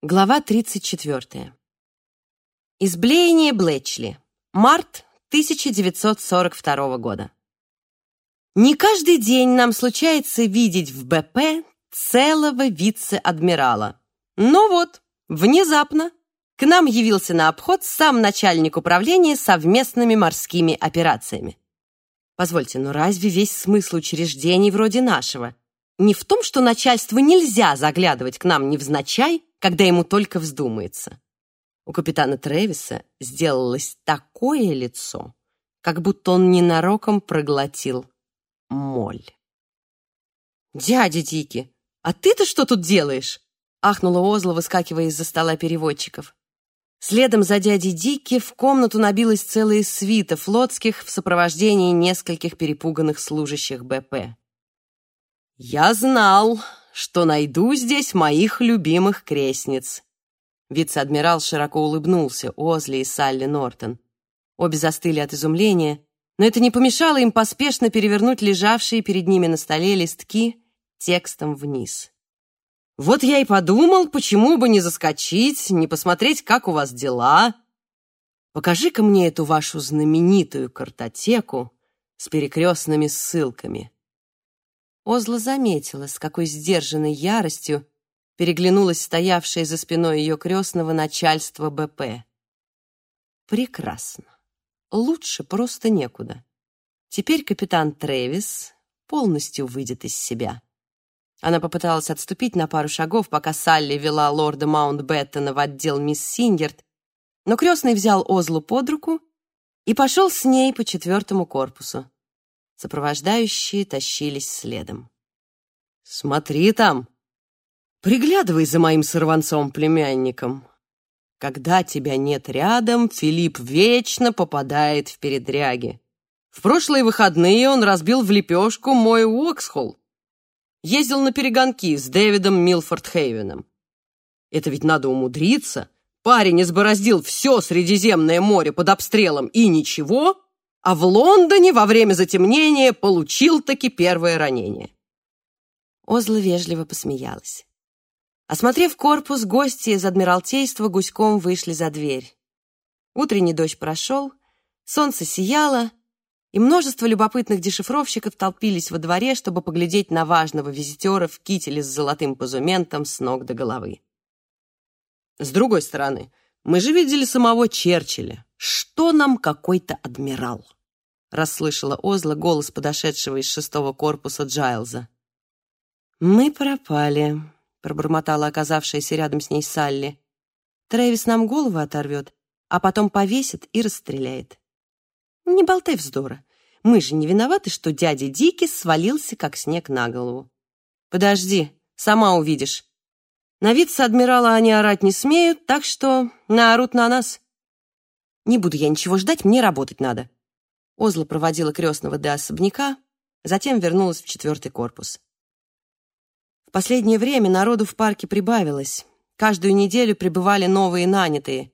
Глава 34. Изблеяние Блэчли. Март 1942 года. Не каждый день нам случается видеть в БП целого вице-адмирала. Но вот, внезапно, к нам явился на обход сам начальник управления совместными морскими операциями. Позвольте, но разве весь смысл учреждений вроде нашего не в том, что начальству нельзя заглядывать к нам невзначай, когда ему только вздумается. У капитана Трэвиса сделалось такое лицо, как будто он ненароком проглотил моль. «Дядя Дики, а ты-то что тут делаешь?» ахнула Озла, выскакивая из-за стола переводчиков. Следом за дядей Дики в комнату набилась целая свита флотских в сопровождении нескольких перепуганных служащих БП. «Я знал, что найду здесь моих любимых крестниц». Вице-адмирал широко улыбнулся Озли и Салли Нортон. Обе застыли от изумления, но это не помешало им поспешно перевернуть лежавшие перед ними на столе листки текстом вниз. «Вот я и подумал, почему бы не заскочить, не посмотреть, как у вас дела. Покажи-ка мне эту вашу знаменитую картотеку с перекрестными ссылками». Озла заметила, с какой сдержанной яростью переглянулась стоявшая за спиной ее крестного начальства БП. Прекрасно. Лучше просто некуда. Теперь капитан Трэвис полностью выйдет из себя. Она попыталась отступить на пару шагов, пока Салли вела лорда Маунтбеттона в отдел мисс Сингерт, но крестный взял Озлу под руку и пошел с ней по четвертому корпусу. Сопровождающие тащились следом. «Смотри там! Приглядывай за моим сорванцом-племянником. Когда тебя нет рядом, Филипп вечно попадает в передряги. В прошлые выходные он разбил в лепешку мой Уоксхолл. Ездил на перегонки с Дэвидом Милфорд-Хейвеном. Это ведь надо умудриться. Парень избороздил все Средиземное море под обстрелом и ничего, а в Лондоне во время затемнения получил таки первое ранение. Озла вежливо посмеялась. Осмотрев корпус, гости из Адмиралтейства гуськом вышли за дверь. Утренний дождь прошел, солнце сияло, и множество любопытных дешифровщиков толпились во дворе, чтобы поглядеть на важного визитера в кителе с золотым позументом с ног до головы. С другой стороны, мы же видели самого Черчилля. Что нам какой-то адмирал? Расслышала Озла голос подошедшего из шестого корпуса Джайлза. «Мы пропали», — пробормотала оказавшаяся рядом с ней Салли. «Трэвис нам голову оторвет, а потом повесит и расстреляет». «Не болтай вздора. Мы же не виноваты, что дядя Дики свалился, как снег на голову». «Подожди, сама увидишь. На вице-адмирала они орать не смеют, так что наорут на нас». «Не буду я ничего ждать, мне работать надо», Озла проводила крестного до особняка, затем вернулась в четвертый корпус. В последнее время народу в парке прибавилось. Каждую неделю прибывали новые нанятые.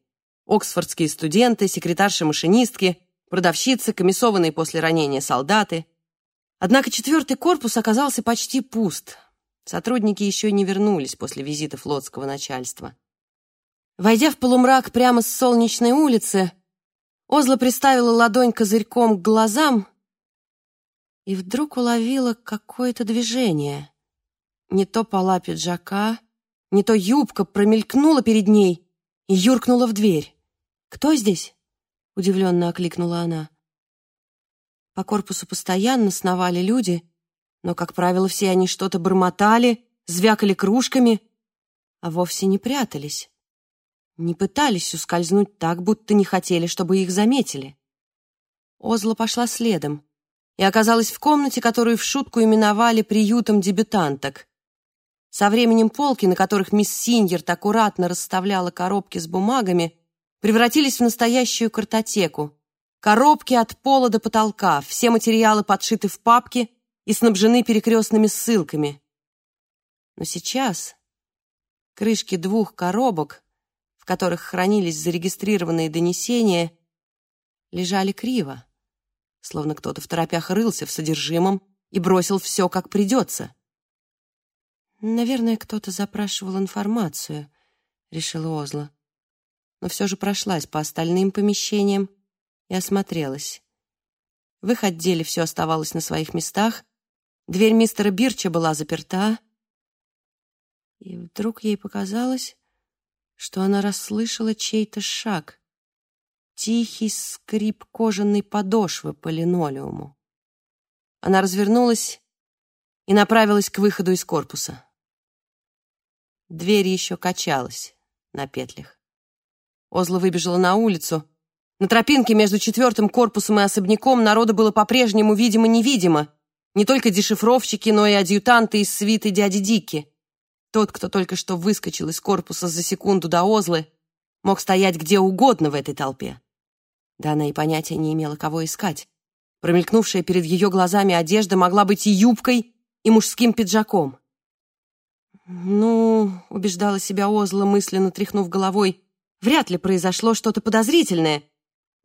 Оксфордские студенты, секретарши-машинистки, продавщицы, комиссованные после ранения солдаты. Однако четвертый корпус оказался почти пуст. Сотрудники еще не вернулись после визита флотского начальства. Войдя в полумрак прямо с солнечной улицы, Озла приставила ладонь козырьком к глазам и вдруг уловила какое-то движение. Не то пола пиджака, не то юбка промелькнула перед ней и юркнула в дверь. «Кто здесь?» — удивленно окликнула она. По корпусу постоянно сновали люди, но, как правило, все они что-то бормотали, звякали кружками, а вовсе не прятались не пытались ускользнуть так, будто не хотели, чтобы их заметили. Озла пошла следом и оказалась в комнате, которую в шутку именовали приютом дебютанток. Со временем полки, на которых мисс Синьерт аккуратно расставляла коробки с бумагами, превратились в настоящую картотеку. Коробки от пола до потолка, все материалы подшиты в папки и снабжены перекрестными ссылками. Но сейчас крышки двух коробок в которых хранились зарегистрированные донесения, лежали криво, словно кто-то в торопях рылся в содержимом и бросил все как придется. «Наверное, кто-то запрашивал информацию», — решила Озла. Но все же прошлась по остальным помещениям и осмотрелась. В их отделе все оставалось на своих местах, дверь мистера Бирча была заперта, и вдруг ей показалось, что она расслышала чей-то шаг, тихий скрип кожаной подошвы по линолеуму. Она развернулась и направилась к выходу из корпуса. Дверь еще качалась на петлях. Озла выбежала на улицу. На тропинке между четвертым корпусом и особняком народа было по-прежнему видимо-невидимо. Не только дешифровщики, но и адъютанты из свиты дяди Дики. Тот, кто только что выскочил из корпуса за секунду до Озлы, мог стоять где угодно в этой толпе. Да она и понятия не имела, кого искать. Промелькнувшая перед ее глазами одежда могла быть и юбкой, и мужским пиджаком. «Ну, — убеждала себя Озла, мысленно тряхнув головой, — вряд ли произошло что-то подозрительное.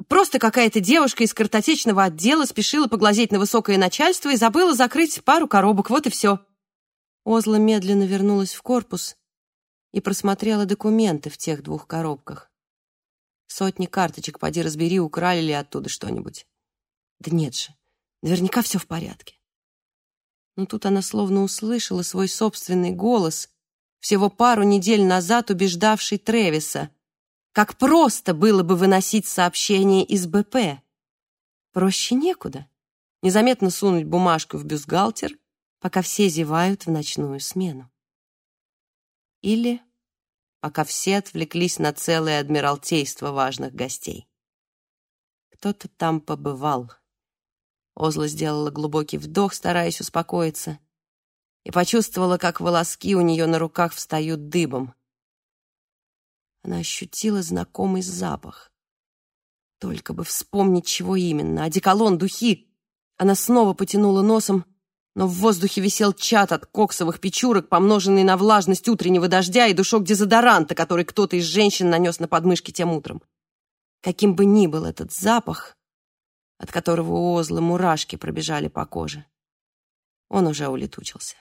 Просто какая-то девушка из картотечного отдела спешила поглазеть на высокое начальство и забыла закрыть пару коробок, вот и все». Озла медленно вернулась в корпус и просмотрела документы в тех двух коробках. Сотни карточек, поди разбери, украли ли оттуда что-нибудь. Да нет же, наверняка все в порядке но тут она словно услышала свой собственный голос, всего пару недель назад убеждавший Тревиса, как просто было бы выносить сообщение из БП. Проще некуда. Незаметно сунуть бумажку в бюстгальтер, пока все зевают в ночную смену. Или пока все отвлеклись на целое адмиралтейство важных гостей. Кто-то там побывал. Озла сделала глубокий вдох, стараясь успокоиться, и почувствовала, как волоски у нее на руках встают дыбом. Она ощутила знакомый запах. Только бы вспомнить, чего именно. Одеколон, духи. Она снова потянула носом, но в воздухе висел чат от коксовых печурок, помноженный на влажность утреннего дождя и душок дезодоранта, который кто-то из женщин нанес на подмышки тем утром. Каким бы ни был этот запах, от которого у Озлы мурашки пробежали по коже. Он уже улетучился.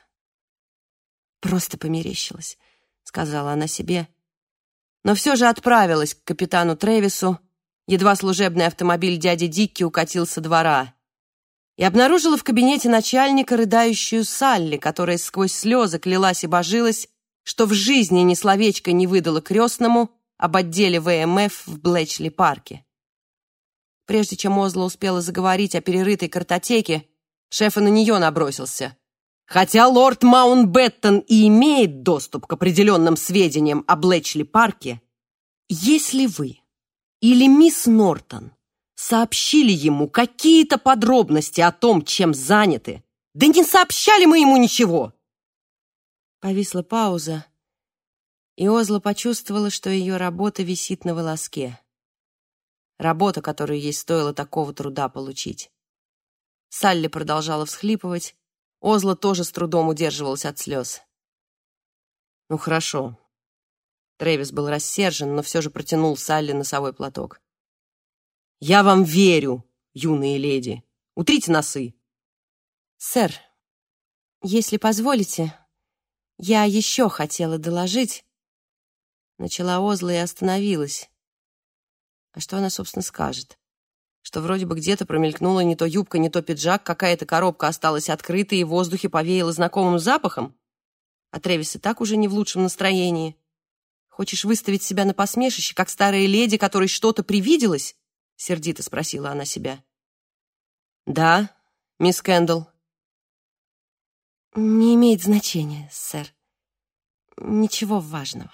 «Просто померещилась», — сказала она себе, но все же отправилась к капитану Тревису, едва служебный автомобиль дяди Дикки укатил со двора, и обнаружила в кабинете начальника рыдающую Салли, которая сквозь слезы клялась и божилась, что в жизни ни словечко не выдала крестному об отделе ВМФ в Блэчли-парке. Прежде чем Озла успела заговорить о перерытой картотеке, шеф на нее набросился. Хотя лорд Маунтбеттон и имеет доступ к определенным сведениям о Блэчли-парке, если вы или мисс Нортон сообщили ему какие-то подробности о том, чем заняты, да не сообщали мы ему ничего. Повисла пауза, и Озла почувствовала, что ее работа висит на волоске. Работа, которую ей стоило такого труда получить. Салли продолжала всхлипывать. Озла тоже с трудом удерживалась от слез. «Ну, хорошо». Трэвис был рассержен, но все же протянул Салли носовой платок. «Я вам верю, юные леди. Утрите носы». «Сэр, если позволите, я еще хотела доложить...» Начала Озла и остановилась. А что она, собственно, скажет? Что вроде бы где-то промелькнула не то юбка, не то пиджак, какая-то коробка осталась открытой, и в воздухе повеяло знакомым запахом? А Тревис и так уже не в лучшем настроении. Хочешь выставить себя на посмешище, как старая леди, которой что-то привиделось? Сердито спросила она себя. Да, мисс Кэндалл. Не имеет значения, сэр. Ничего важного.